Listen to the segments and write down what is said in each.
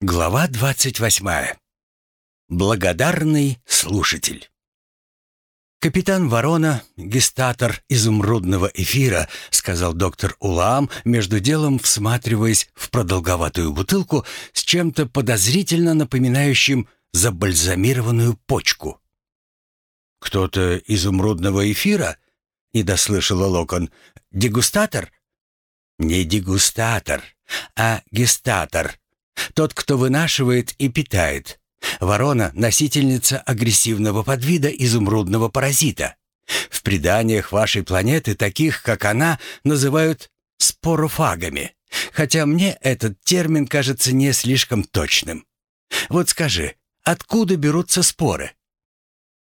Глава 28. Благодарный слушатель. «Капитан Ворона, гестатор изумрудного эфира», — сказал доктор Улаам, между делом всматриваясь в продолговатую бутылку с чем-то подозрительно напоминающим забальзамированную почку. «Кто-то изумрудного эфира?» — не дослышала Локон. «Дегустатор?» «Не дегустатор, а гестатор», тот, кто вынашивает и питает. Ворона — носительница агрессивного подвида изумрудного паразита. В преданиях вашей планеты таких, как она, называют спорофагами, хотя мне этот термин кажется не слишком точным. Вот скажи, откуда берутся споры?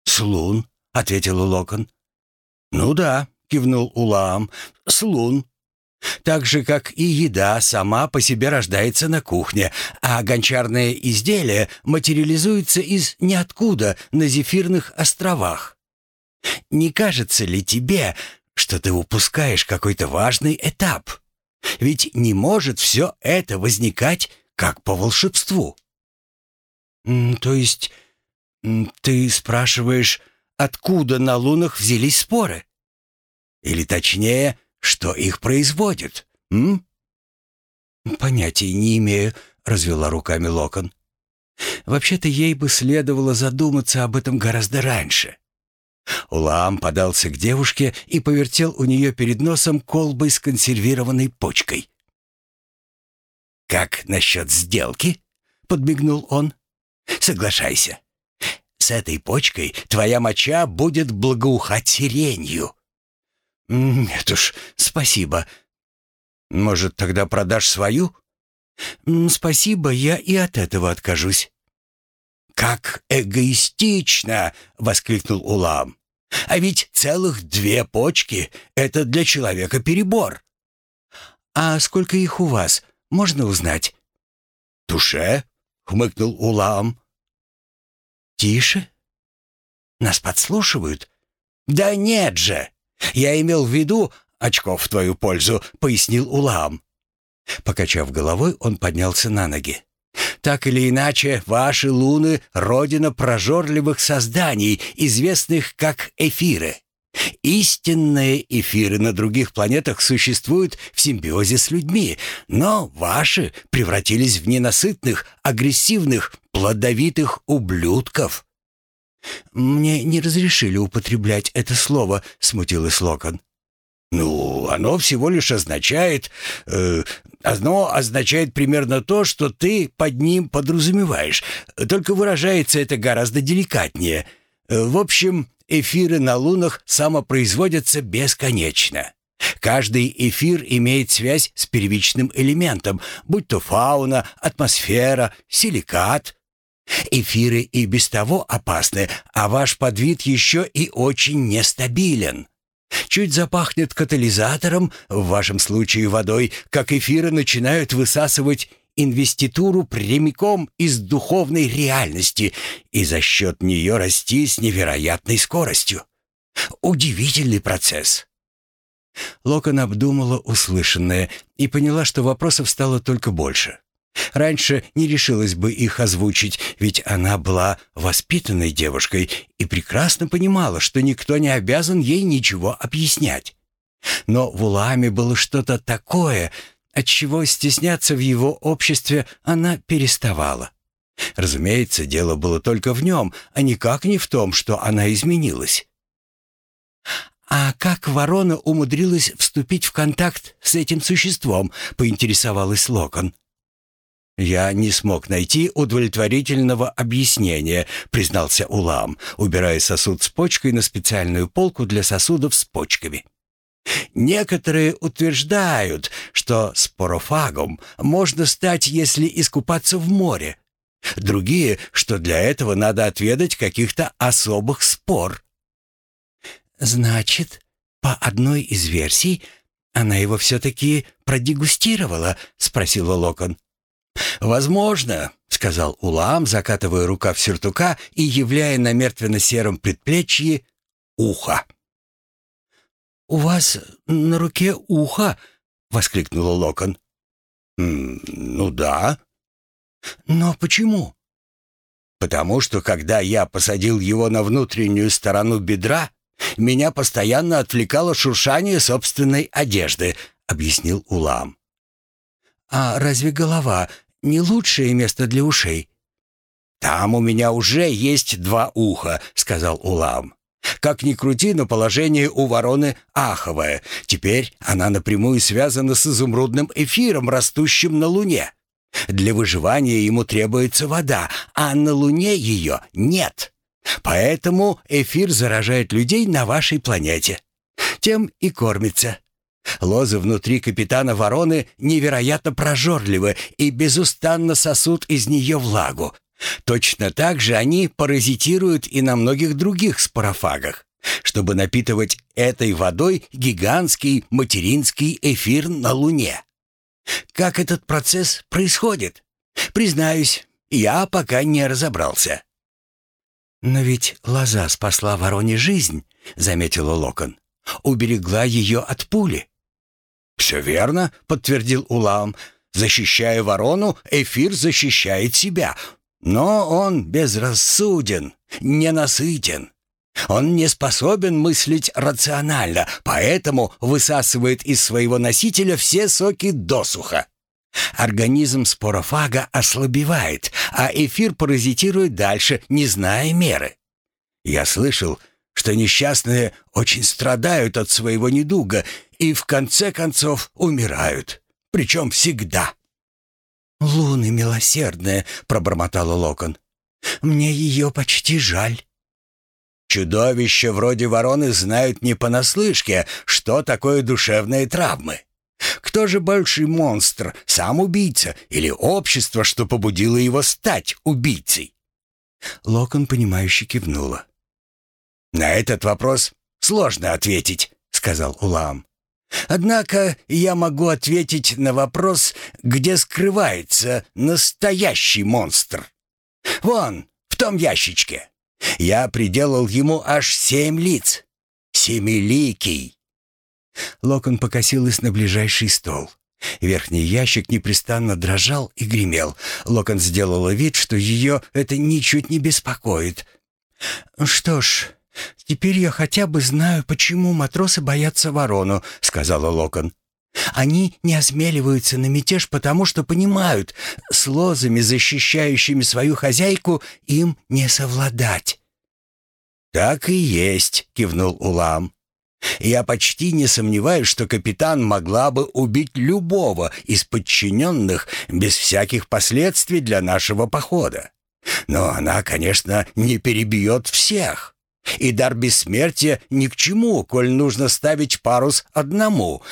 «С лун», — ответил Локон. «Ну да», — кивнул Улаам, — «с лун. Так же, как и еда сама по себе рождается на кухне, а гончарное изделие материализуется из ниоткуда на Зефирных островах. Не кажется ли тебе, что ты упускаешь какой-то важный этап? Ведь не может все это возникать как по волшебству. То есть ты спрашиваешь, откуда на лунах взялись споры? Или точнее, что их производит, м? Понятия не имею, развела руками Локон. Вообще-то ей бы следовало задуматься об этом гораздо раньше. Улам подался к девушке и повертел у нее перед носом колбой с консервированной почкой. «Как насчет сделки?» — подмигнул он. «Соглашайся. С этой почкой твоя моча будет благоухать сиренью. «Нет уж, спасибо. Может, тогда продашь свою?» «Спасибо, я и от этого откажусь». «Как эгоистично!» — воскликнул Улам. «А ведь целых две почки — это для человека перебор». «А сколько их у вас, можно узнать?» «Туше?» — хмыкнул Улам. «Тише? Нас подслушивают?» «Да нет же!» «Я имел в виду очков в твою пользу», — пояснил Улам. Покачав головой, он поднялся на ноги. «Так или иначе, ваши луны — родина прожорливых созданий, известных как эфиры. Истинные эфиры на других планетах существуют в симбиозе с людьми, но ваши превратились в ненасытных, агрессивных, плодовитых ублюдков». «Мне не разрешили употреблять это слово», — смутилась Локон. «Ну, оно всего лишь означает... Э, оно означает примерно то, что ты под ним подразумеваешь, только выражается это гораздо деликатнее. В общем, эфиры на лунах самопроизводятся бесконечно». Каждый эфир имеет связь с первичным элементом, будь то фауна, атмосфера, силикат, Эфиры и без того опасны, а ваш подвид еще и очень нестабилен. Чуть запахнет катализатором, в вашем случае водой, как эфиры начинают высасывать инвеституру прямиком из духовной реальности и за счет нее расти с невероятной скоростью. Удивительный процесс. Локон обдумала услышанное и поняла, что вопросов стало только больше. Раньше не решилась бы их озвучить, ведь она была воспитанной девушкой и прекрасно понимала, что никто не обязан ей ничего объяснять. Но в Уламе было что-то такое, от чего стесняться в его обществе она переставала. Разумеется, дело было только в нем, а никак не в том, что она изменилась. «А как ворона умудрилась вступить в контакт с этим существом?» — поинтересовалась Локон. «Я не смог найти удовлетворительного объяснения», — признался Улам, убирая сосуд с почкой на специальную полку для сосудов с почками. Некоторые утверждают, что спорофагом можно стать, если искупаться в море. Другие, что для этого надо отведать каких-то особых спор. Значит, по одной из версий, она его все-таки продегустировала, спросила Локон. «Возможно», — сказал Улам, закатывая рукав сюртука и являя на мертвенно-сером предплечье ухо. «У вас на руке ухо?» — воскликнула Локон. «Ну да». Но почему? Потому что, когда я посадил его на внутреннюю сторону бедра, меня постоянно отвлекало шуршание собственной одежды, объяснил Улам. А разве голова не лучшее место для ушей? Там у меня уже есть два уха, сказал Улам. Как ни крути, но положение у вороны аховое. Теперь она напрямую связана с изумрудным эфиром, растущим на Луне. Для выживания ему требуется вода, а на Луне ее нет. Поэтому эфир заражает людей на вашей планете. Тем и кормится. Лозы внутри капитана Вороны невероятно прожорливы и безустанно сосут из нее влагу. Точно так же они паразитируют и на многих других спорофагах, чтобы напитывать этой водой гигантский материнский эфир на Луне. Как этот процесс происходит? Признаюсь, я пока не разобрался. «Но ведь лоза спасла вороне жизнь», — заметила Локон. «Уберегла ее от пули». «Все верно», — подтвердил Улам. «Защищая ворону, эфир защищает себя. Но он безрассуден, ненасытен. Он не способен мыслить рационально, поэтому высасывает из своего носителя все соки досуха. Организм спорофага ослабевает, а эфир паразитирует дальше, не зная меры. Я слышал, что несчастные очень страдают от своего недуга и в конце концов умирают, причем всегда. «Луны милосердная», — пробормотала Локон. «Мне ее почти жаль». Чудовища вроде вороны знают не понаслышке, что такое душевные травмы. Кто же больший монстр, сам убийца или общество, что побудило его стать убийцей? Локон, понимающе кивнула. «На этот вопрос сложно ответить», — сказал Улам. «Однако я могу ответить на вопрос, где скрывается настоящий монстр. Вон, в том ящичке. Я приделал ему аж семь лиц. Семиликий». Локон покосилась на ближайший стол. Верхний ящик непрестанно дрожал и гремел. Локон сделала вид, что ее это ничуть не беспокоит. «Что ж, теперь я хотя бы знаю, почему матросы боятся ворону», — сказала Локон. «Они не осмеливаются на мятеж, потому что понимают, с лозами, защищающими свою хозяйку, им не совладать». «Так и есть», — кивнул Улам. Я почти не сомневаюсь, что капитан могла бы убить любого из подчиненных без всяких последствий для нашего похода. Но она, конечно, не перебьет всех. И дар бессмертия ни к чему, коль нужно ставить парус одному.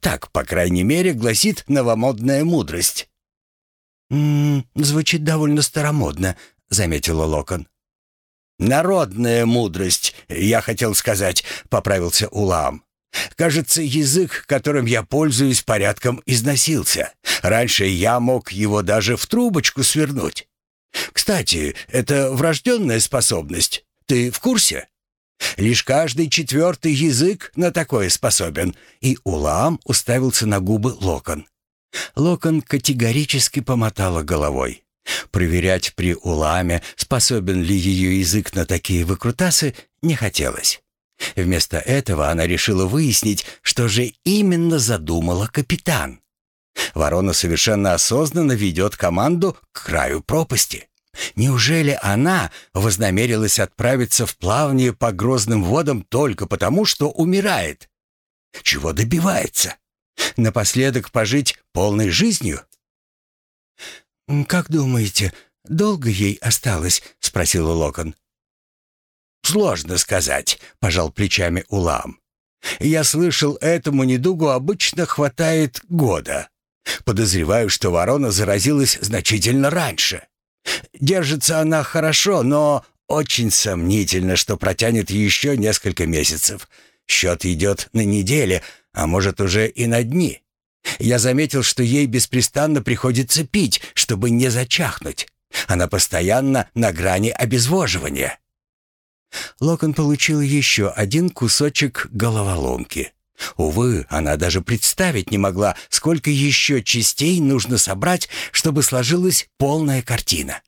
Так, по крайней мере, гласит новомодная мудрость. «М -м, «Звучит довольно старомодно», — заметила Локон. «Народная мудрость, я хотел сказать», — поправился Улам. «Кажется, язык, которым я пользуюсь, порядком износился. Раньше я мог его даже в трубочку свернуть. Кстати, это врожденная способность. Ты в курсе?» Лишь каждый четвертый язык на такое способен. И Улам уставился на губы Локон. Локон категорически помотала головой. Проверять при Уламе, способен ли ее язык на такие выкрутасы, не хотелось. Вместо этого она решила выяснить, что же именно задумала капитан. Ворона совершенно осознанно ведет команду к краю пропасти. Неужели она вознамерилась отправиться в плавание по грозным водам только потому, что умирает? Чего добивается? Напоследок пожить полной жизнью? «Как думаете, долго ей осталось?» — спросила Локон. «Сложно сказать», — пожал плечами Улам. «Я слышал, этому недугу обычно хватает года. Подозреваю, что ворона заразилась значительно раньше. Держится она хорошо, но очень сомнительно, что протянет еще несколько месяцев. Счет идет на недели, а может уже и на дни. Я заметил, что ей беспрестанно приходится пить, чтобы не зачахнуть. Она постоянно на грани обезвоживания. Локон получил еще один кусочек головоломки. Увы, она даже представить не могла, сколько еще частей нужно собрать, чтобы сложилась полная картина.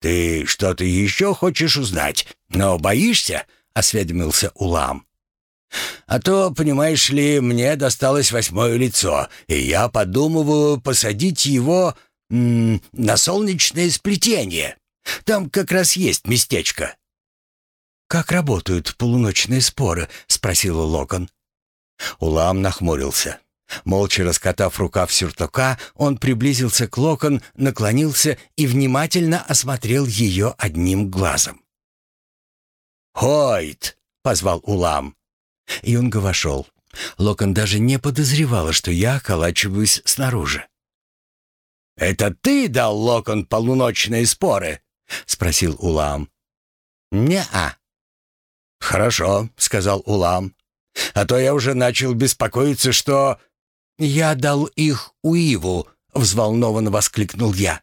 «Ты что-то еще хочешь узнать, но боишься?» — осведомился Улам. «А то, понимаешь ли, мне досталось восьмое лицо, и я подумываю посадить его м -м, на солнечное сплетение. Там как раз есть местечко». «Как работают полуночные споры?» — спросила Локон. Улам нахмурился. Молча раскатав рукав сюртука, он приблизился к Локон, наклонился и внимательно осмотрел ее одним глазом. «Хойт!» — позвал Улам. Юнга вошел. Локон даже не подозревала, что я околачиваюсь снаружи. «Это ты дал Локон полуночные споры?» — спросил Улам. «Не-а». «Хорошо», — сказал Улам. А то я уже начал беспокоиться, что...» «Я дал их Уиву», — взволнованно воскликнул я.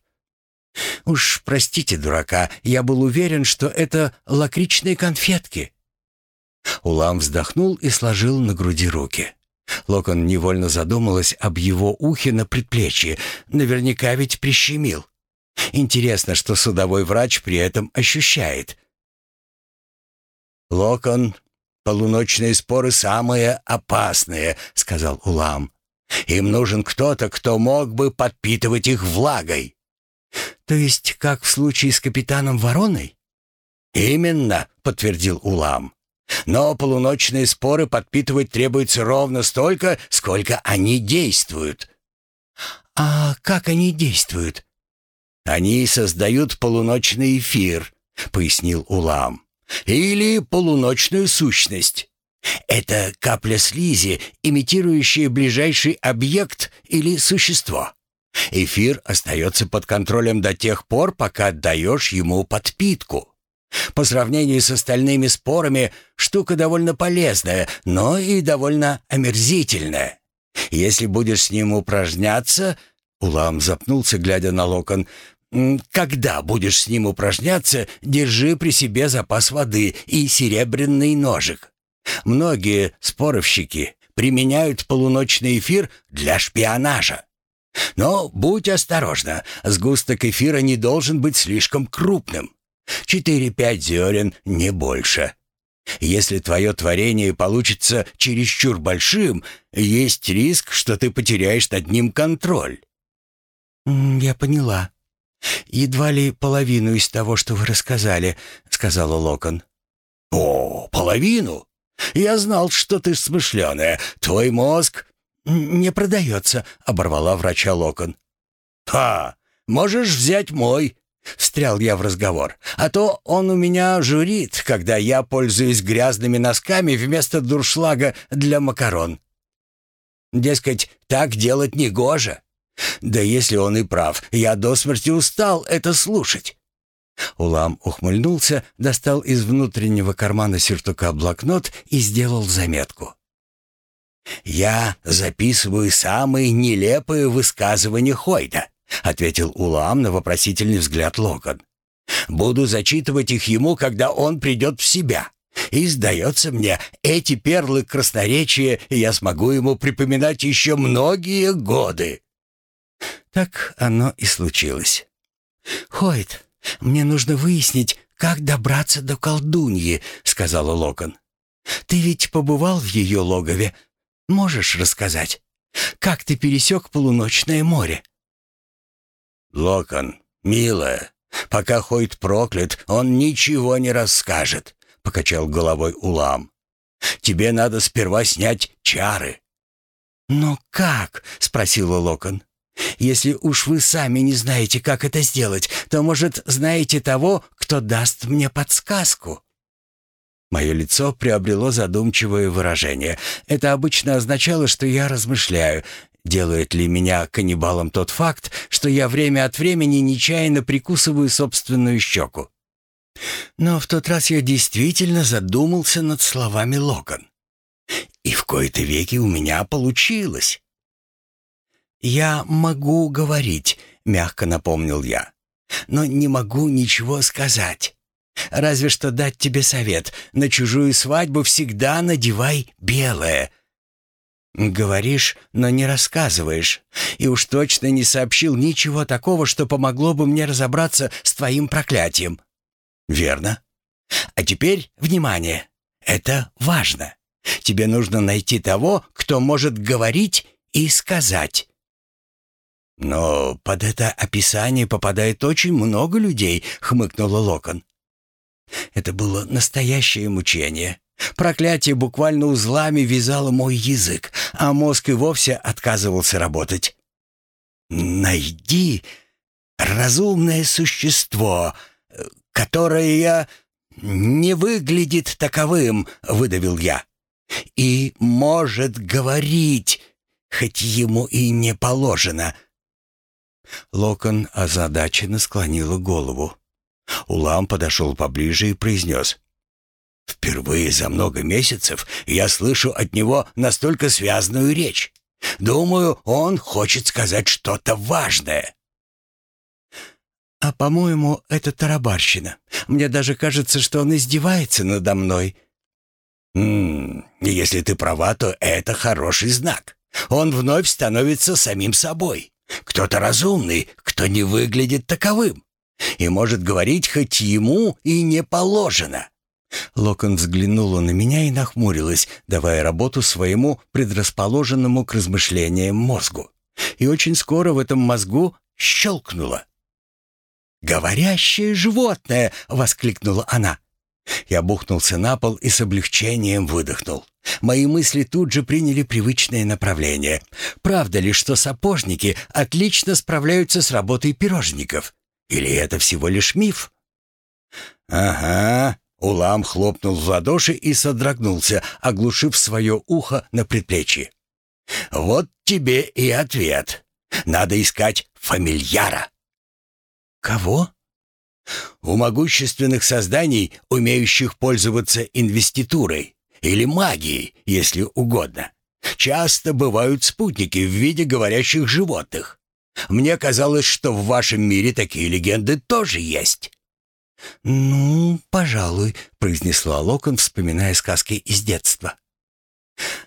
«Уж простите, дурака, я был уверен, что это лакричные конфетки». Улам вздохнул и сложил на груди руки. Локон невольно задумалась об его ухе на предплечье. Наверняка ведь прищемил. Интересно, что судовой врач при этом ощущает. Локон «Полуночные споры самые опасные», — сказал Улам. «Им нужен кто-то, кто мог бы подпитывать их влагой». «То есть, как в случае с капитаном Вороной?» «Именно», — подтвердил Улам. «Но полуночные споры подпитывать требуется ровно столько, сколько они действуют». «А как они действуют?» «Они создают полуночный эфир», — пояснил Улам или полуночную сущность. Это капля слизи, имитирующая ближайший объект или существо. Эфир остается под контролем до тех пор, пока отдаешь ему подпитку. По сравнению с остальными спорами, штука довольно полезная, но и довольно омерзительная. Если будешь с ним упражняться... Улам запнулся, глядя на локон. Когда будешь с ним упражняться, держи при себе запас воды и серебряный ножик. Многие споровщики применяют полуночный эфир для шпионажа. Но будь осторожна, сгусток эфира не должен быть слишком крупным. Четыре-пять зерен, не больше. Если твое творение получится чересчур большим, есть риск, что ты потеряешь над ним контроль. «Я поняла», «Едва ли половину из того, что вы рассказали», — сказала Локон. «О, половину? Я знал, что ты смышленая. Твой мозг...» «Не продается», — оборвала врача Локон. «Ха! Можешь взять мой!» — встрял я в разговор. «А то он у меня журит, когда я пользуюсь грязными носками вместо дуршлага для макарон. Дескать, так делать не гоже. Да если он и прав, я до смерти устал это слушать. Улам ухмыльнулся, достал из внутреннего кармана сюртука блокнот и сделал заметку. «Я записываю самые нелепые высказывания Хойда», — ответил Улам на вопросительный взгляд Логан. «Буду зачитывать их ему, когда он придет в себя. И, сдается мне, эти перлы красноречия я смогу ему припоминать еще многие годы». Так оно и случилось. «Хойт, мне нужно выяснить, как добраться до колдуньи», — сказала Локон. «Ты ведь побывал в ее логове. Можешь рассказать, как ты пересек полуночное море?» «Локон, милая, пока Хойт проклят, он ничего не расскажет», — покачал головой Улам. «Тебе надо сперва снять чары». «Но как?» — спросила Локон. Если уж вы сами не знаете, как это сделать, то, может, знаете того, кто даст мне подсказку?» Мое лицо приобрело задумчивое выражение. Это обычно означало, что я размышляю, делает ли меня каннибалом тот факт, что я время от времени нечаянно прикусываю собственную щеку. Но в тот раз я действительно задумался над словами Локон. И в кои-то веки у меня получилось. «Я могу говорить», — мягко напомнил я, — «но не могу ничего сказать. Разве что дать тебе совет. На чужую свадьбу всегда надевай белое. Говоришь, но не рассказываешь. И уж точно не сообщил ничего такого, что помогло бы мне разобраться с твоим проклятием. Верно. А теперь внимание. Это важно. Тебе нужно найти того, кто может говорить и сказать. «Но под это описание попадает очень много людей», — хмыкнула Локон. Это было настоящее мучение. Проклятие буквально узлами вязало мой язык, а мозг и вовсе отказывался работать. «Найди разумное существо, которое не выглядит таковым», — выдавил я, — «и может говорить, хоть ему и не положено». Локон озадаченно склонила голову. Улам подошел поближе и произнес. «Впервые за много месяцев я слышу от него настолько связанную речь. Думаю, он хочет сказать что-то важное». «А, по-моему, это тарабарщина. Мне даже кажется, что он издевается надо мной». «М если ты права, то это хороший знак. Он вновь становится самим собой. Кто-то разумный, кто не выглядит таковым и может говорить хоть ему и не положено». Локон взглянула на меня и нахмурилась, давая работу своему предрасположенному к размышлениям мозгу. И очень скоро в этом мозгу щелкнуло. «Говорящее животное!» — воскликнула она. Я бухнулся на пол и с облегчением выдохнул. Мои мысли тут же приняли привычное направление. Правда ли, что сапожники отлично справляются с работой пирожников? Или это всего лишь миф? «Ага», — Улам хлопнул в ладоши и содрогнулся, оглушив свое ухо на предплечье. «Вот тебе и ответ. Надо искать фамильяра». «Кого?» «У могущественных созданий, умеющих пользоваться инвеститурой, или магией, если угодно, часто бывают спутники в виде говорящих животных. Мне казалось, что в вашем мире такие легенды тоже есть». «Ну, пожалуй», — произнесла Локон, вспоминая сказки из детства.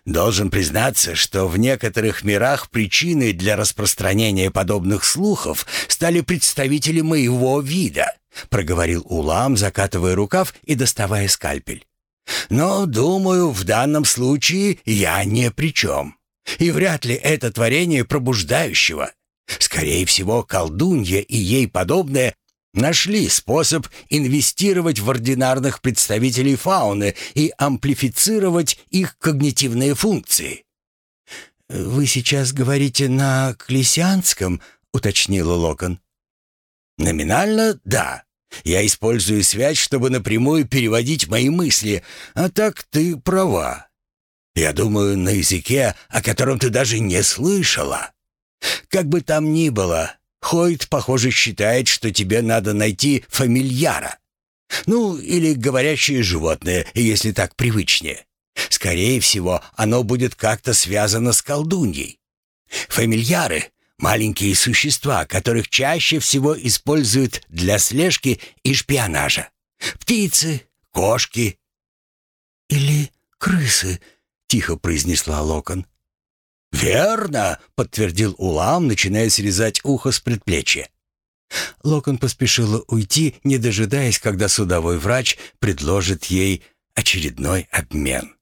«Должен признаться, что в некоторых мирах причиной для распространения подобных слухов стали представители моего вида», — проговорил Улам, закатывая рукав и доставая скальпель. «Но, думаю, в данном случае я ни при чем. И вряд ли это творение пробуждающего. Скорее всего, колдунья и ей подобное нашли способ инвестировать в ординарных представителей фауны и амплифицировать их когнитивные функции. «Вы сейчас говорите на клесианском?» — уточнила Локон. «Номинально — да. Я использую связь, чтобы напрямую переводить мои мысли, а так ты права. Я думаю на языке, о котором ты даже не слышала». Как бы там ни было, Хойт, похоже, считает, что тебе надо найти фамильяра. Ну, или говорящее животное, если так привычнее. Скорее всего, оно будет как-то связано с колдуньей. Фамильяры — маленькие существа, которых чаще всего используют для слежки и шпионажа. Птицы, кошки. «Или крысы», — тихо произнесла Локон. «Верно», — подтвердил Улам, начиная срезать ухо с предплечья. Локон поспешила уйти, не дожидаясь, когда судовой врач предложит ей очередной обмен.